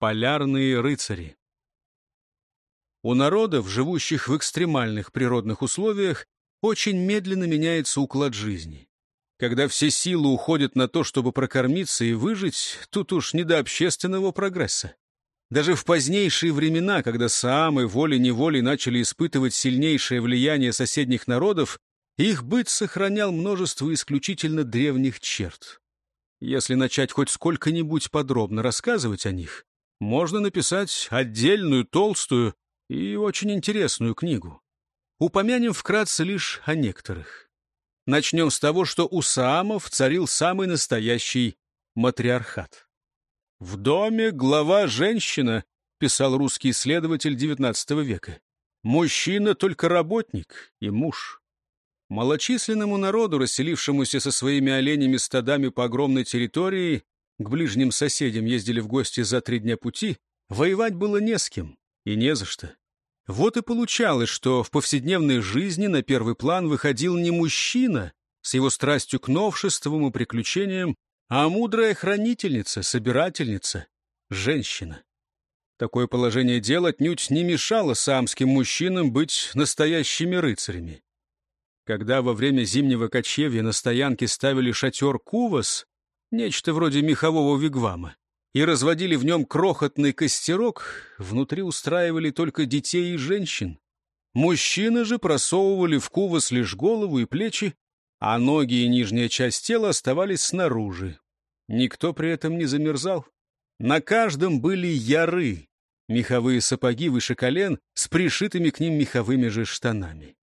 Полярные рыцари. У народов, живущих в экстремальных природных условиях, очень медленно меняется уклад жизни. Когда все силы уходят на то, чтобы прокормиться и выжить, тут уж не до общественного прогресса. Даже в позднейшие времена, когда саамы волей-неволей начали испытывать сильнейшее влияние соседних народов, их быт сохранял множество исключительно древних черт. Если начать хоть сколько-нибудь подробно рассказывать о них, можно написать отдельную, толстую и очень интересную книгу. Упомянем вкратце лишь о некоторых. Начнем с того, что у саамов царил самый настоящий матриархат. «В доме глава женщина», — писал русский исследователь XIX века. «Мужчина только работник и муж». Малочисленному народу, расселившемуся со своими оленями стадами по огромной территории, к ближним соседям ездили в гости за три дня пути, воевать было не с кем и не за что. Вот и получалось, что в повседневной жизни на первый план выходил не мужчина с его страстью к новшествам и приключениям, а мудрая хранительница, собирательница, женщина. Такое положение дел отнюдь не мешало самским мужчинам быть настоящими рыцарями. Когда во время зимнего кочевья на стоянке ставили шатер кувас, нечто вроде мехового вигвама, и разводили в нем крохотный костерок, внутри устраивали только детей и женщин. Мужчины же просовывали в кувас лишь голову и плечи, а ноги и нижняя часть тела оставались снаружи. Никто при этом не замерзал. На каждом были яры, меховые сапоги выше колен с пришитыми к ним меховыми же штанами.